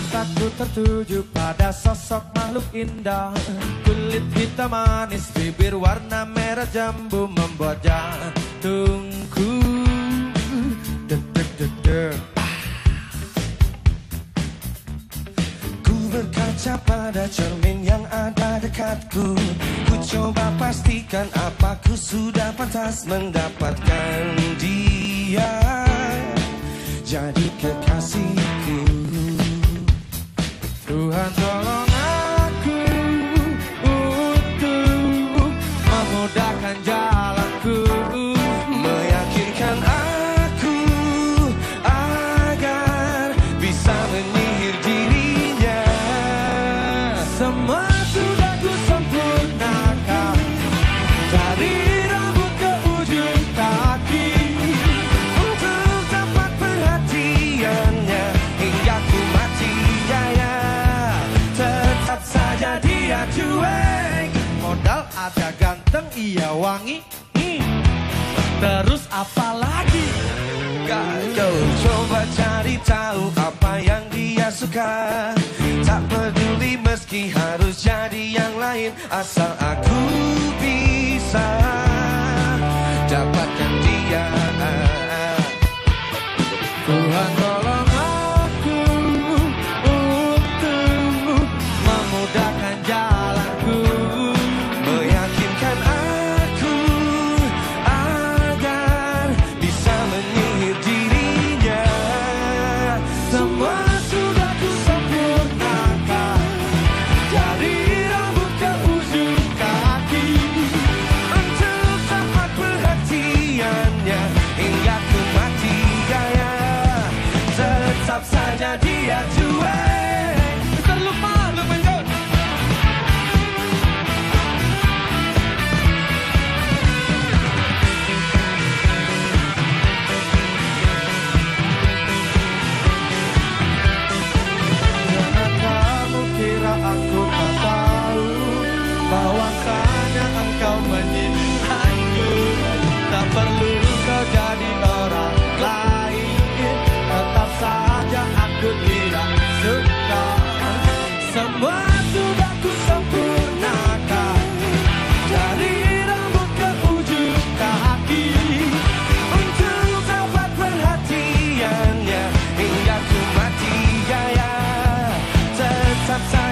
Mataku tertuju pada sosok makhluk indah. Kulit hitam manis, bibir warna merah jambu Membuat jantungku deg deg Ku berkaca pada cermin yang ada dekatku. Ku coba pastikan apa ku sudah pantas mendapatkan dia. Jadi kekasihku Semua sudah ku sempurnakan Dari rambut ke ujung kaki. Untuk dapat perhatiannya hingga ku mati ya ya. Tetap saja dia cuek. Modal ada ganteng iya wangi. Terus apa lagi? Kau coba lain Asal aku bisa dapatkan dia. Tuhan tolong aku untuk memudahkan jalanku Meyakinkan aku agar bisa menyihir dirinya. Semua